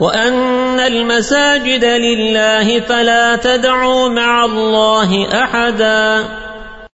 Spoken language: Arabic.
وأن المساجد لله فلا تدعوا مع الله أحدا